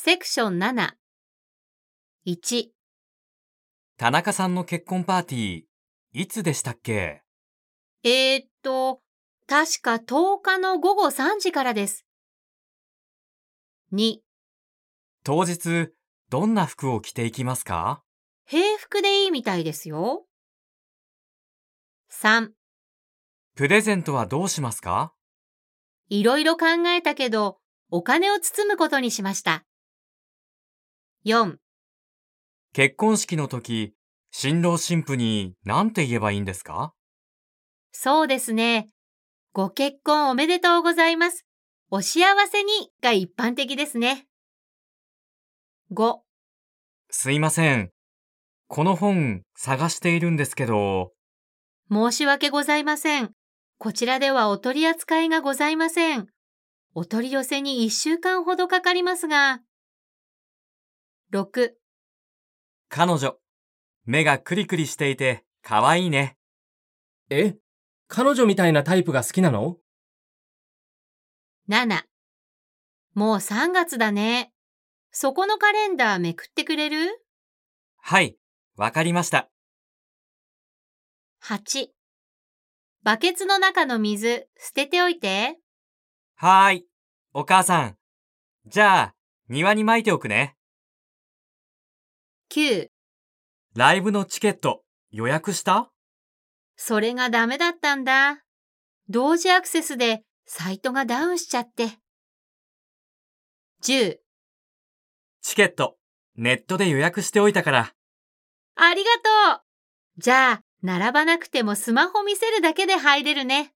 セクション7。1、田中さんの結婚パーティー、いつでしたっけ？えー、っと、確か10日の午後3時からです。2、当日、どんな服を着ていきますか？平服でいいみたいですよ。3、プレゼントはどうしますか？いろいろ考えたけど、お金を包むことにしました。4、結婚式の時、新郎新婦に何て言えばいいんですか？そうですね。ご結婚おめでとうございます。お幸せにが一般的ですね。5、すいません。この本探しているんですけど、申し訳ございません。こちらではお取り扱いがございません。お取り寄せに一週間ほどかかりますが。6、彼女、目がクリクリしていて可愛いね。え？彼女みたいなタイプが好きなの？7もう3月だね。そこのカレンダーめくってくれる？はい、わかりました。?8 バケツの中の水捨てておいて。はーい、お母さん。じゃあ、庭に撒いておくね。9ライブのチケット、予約した？それがダメだったんだ。同時アクセスでサイトがダウンしちゃって。10チケット、ネットで予約しておいたから。ありがとうじゃあ、並ばなくてもスマホ見せるだけで入れるね。